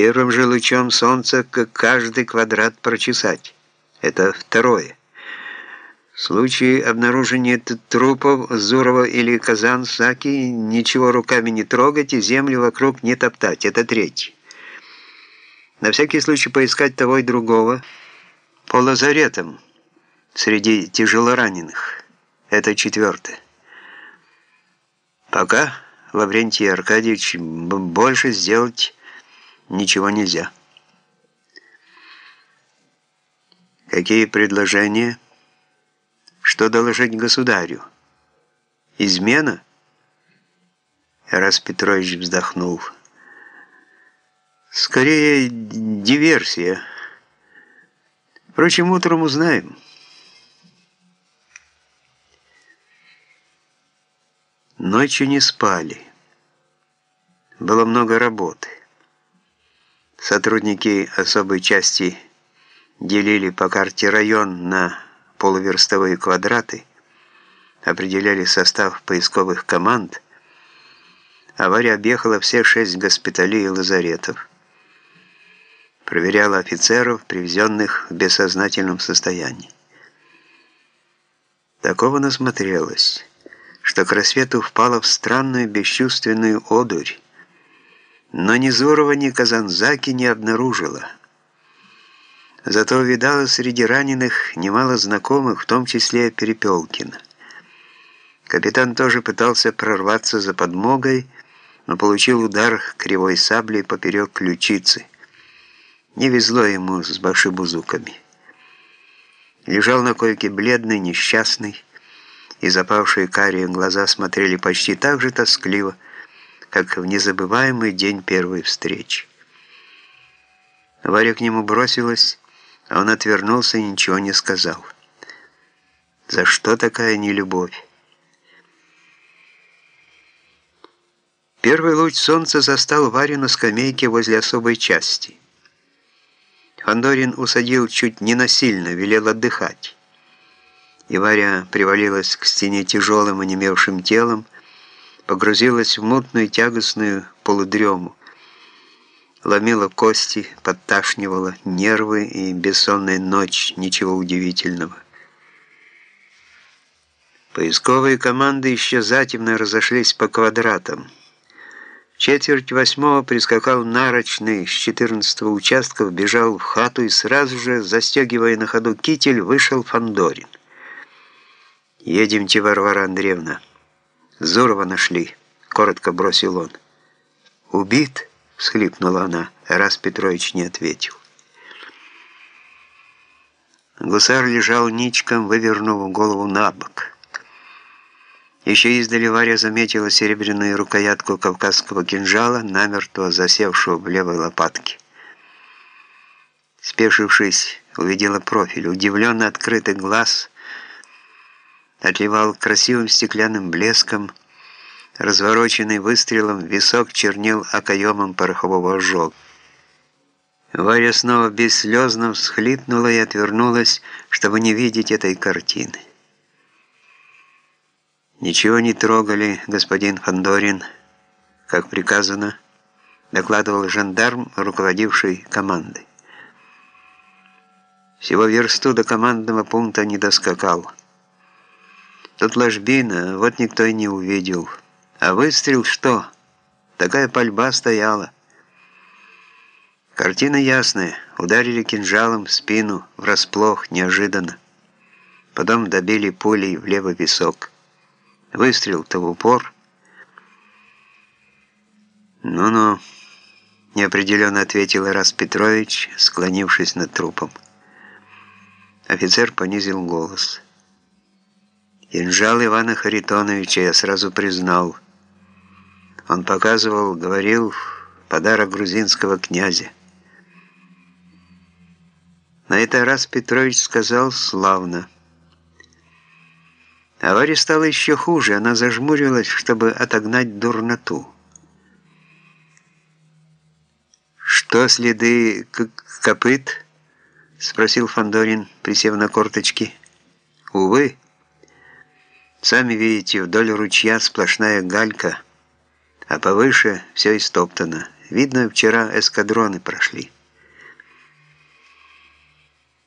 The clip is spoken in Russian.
Первым же лучом солнца каждый квадрат прочесать. Это второе. В случае обнаружения трупов Зурова или Казан-Саки ничего руками не трогать и землю вокруг не топтать. Это третье. На всякий случай поискать того и другого по лазаретам среди тяжелораненых. Это четвертое. Пока, Лаврентий Аркадьевич, больше сделать ничего нельзя. Какие предложения? Что доложить государю? Измена? Раз Петрович вздохнул. Скорее, диверсия. Впрочем, утром узнаем. Ночью не спали. Было много работы. Сотрудники особой части делили по карте район на полуверстовые квадраты, определяли состав поисковых команд. Авария объехала все шесть госпиталей и лазаретов. Проверяла офицеров, привезенных в бессознательном состоянии. Такого насмотрелась, что к рассвету впала в странную бесчувственную одурь, но ни Зурова, ни Казанзаки не обнаружила. Зато видала среди раненых немало знакомых, в том числе Перепелкина. Капитан тоже пытался прорваться за подмогой, но получил удар кривой саблей поперек ключицы. Не везло ему с башибузуками. Лежал на койке бледный, несчастный, и запавшие карие глаза смотрели почти так же тоскливо, как в незабываемый день первой встречи. Варя к нему бросилась, а он отвернулся и ничего не сказал. За что такая нелюбовь? Первый луч солнца застал Варю на скамейке возле особой части. Фандорин усадил чуть не насильно, велел отдыхать. И Варя привалилась к стене тяжелым онемевшим телом, погрузилась в мутную тягостную полудрему. Ломила кости, подташнивала нервы и бессонная ночь, ничего удивительного. Поисковые команды еще затемно разошлись по квадратам. Четверть восьмого прискакал нарочный с 14 участков, бежал в хату и сразу же, застегивая на ходу китель, вышел Фандорин. «Едемте, Варвара Андреевна». Зурова нашли», — коротко бросил он. «Убит?» — всхлипнула она, раз Петрович не ответил. Гусар лежал ничком, вывернув голову на бок. Еще издали Варя заметила серебряную рукоятку кавказского кинжала, намертво засевшего в левой лопатке. Спешившись, увидела профиль, удивленно открытый глаз — отливал красивым стеклянным блеском, развороченный выстрелом, висок чернел окоемом порохового ожога. Варя снова бесслезно всхлипнула и отвернулась, чтобы не видеть этой картины. «Ничего не трогали, господин Фандорин, как приказано», докладывал жандарм, руководивший командой. Всего версту до командного пункта не доскакал. Тут ложбина, вот никто и не увидел. А выстрел что? Такая пальба стояла. Картина ясная. Ударили кинжалом в спину, врасплох, неожиданно. Потом добили пулей в левый висок. Выстрел-то в упор. «Ну-ну», — неопределенно ответил Ирас Петрович, склонившись над трупом. Офицер понизил голос. Кинжал Ивана Харитоновича я сразу признал. Он показывал, говорил, подарок грузинского князя. На это раз Петрович сказал славно. Авария стала еще хуже, она зажмурилась, чтобы отогнать дурноту. «Что следы копыт?» — спросил Фандорин, присев на корточки. «Увы». Сами видите, вдоль ручья сплошная галька, а повыше все истоптано. Видно, вчера эскадроны прошли.